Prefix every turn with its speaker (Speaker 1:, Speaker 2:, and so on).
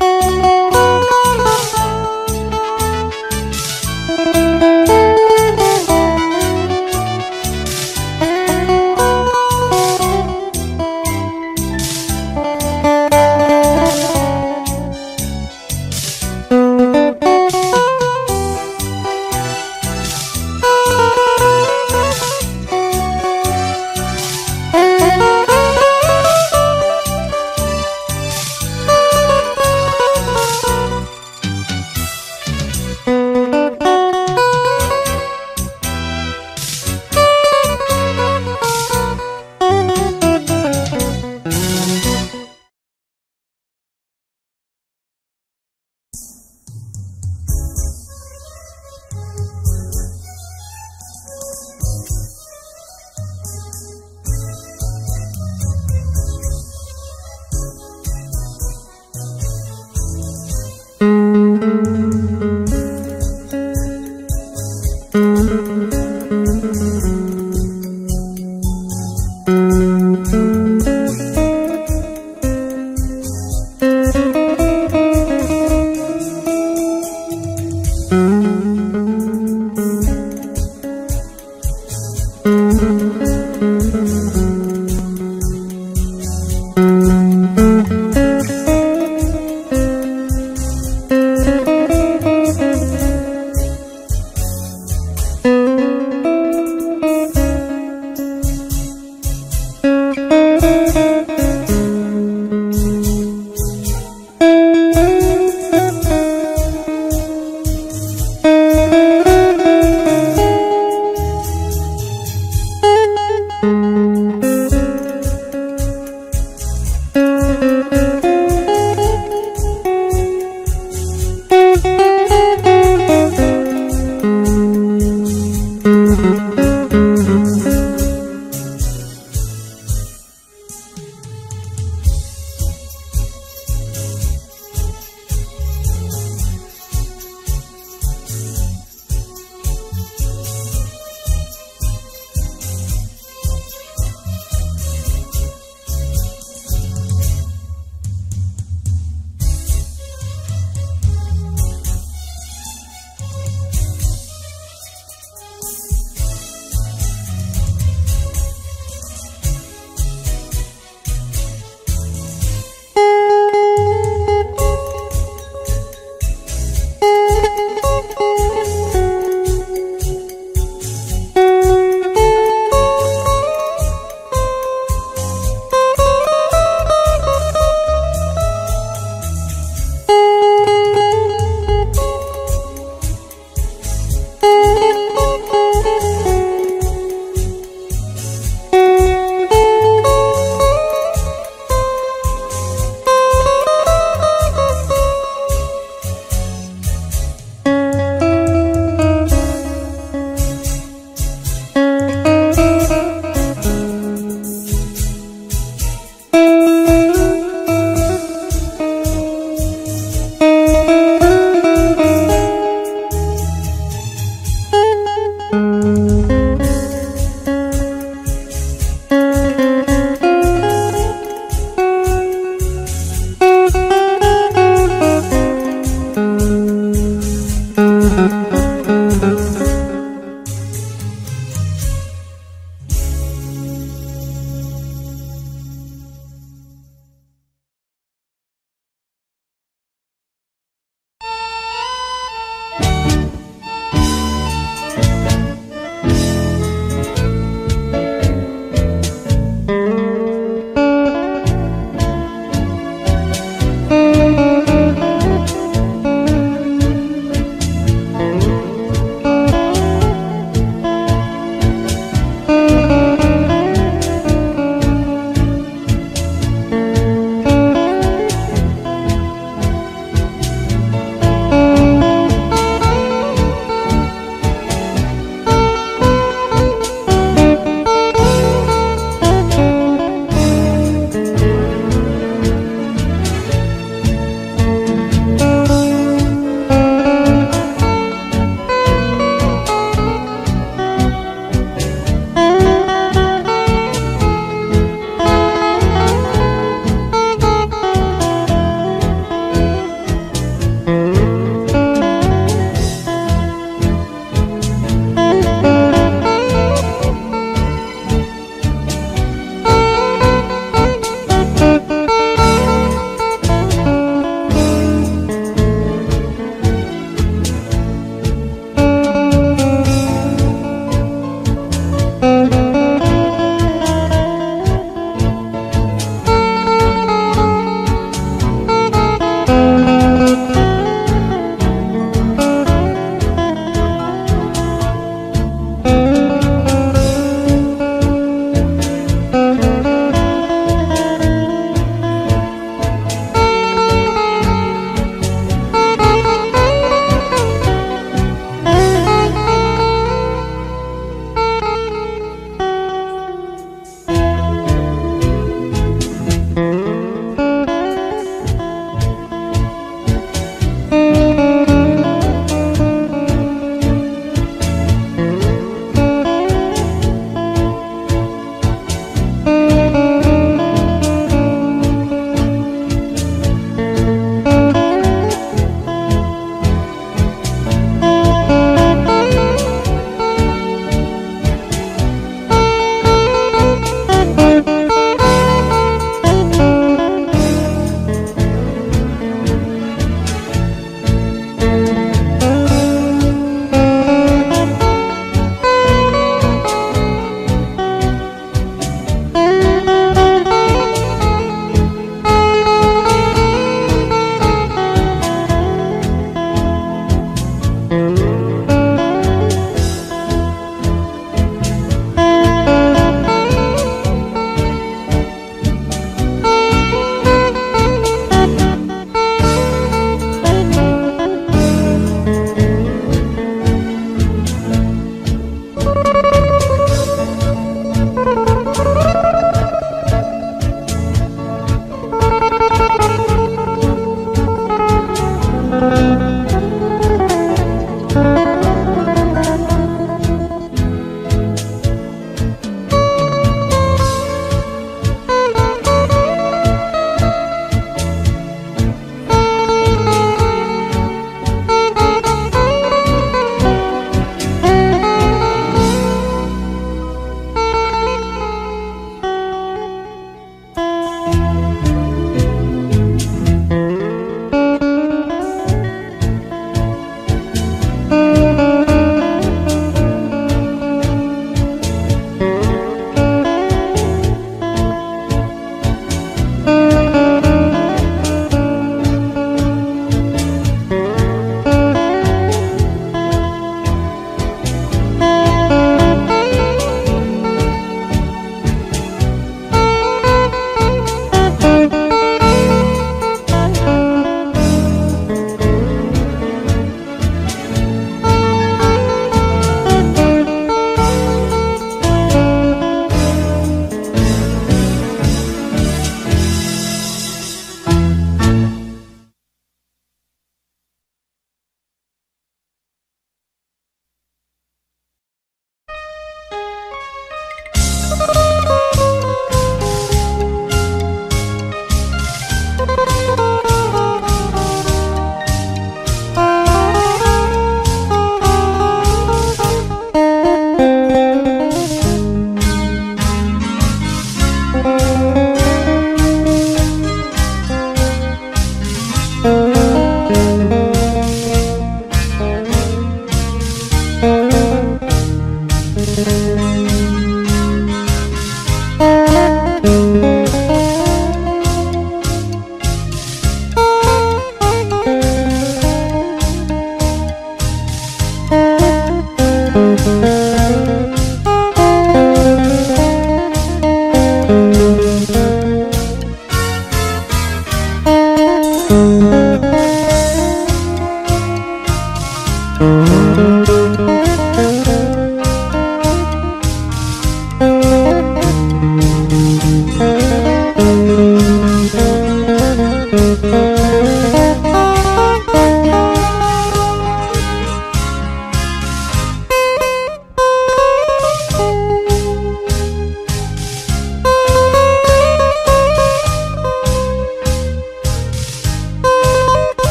Speaker 1: Música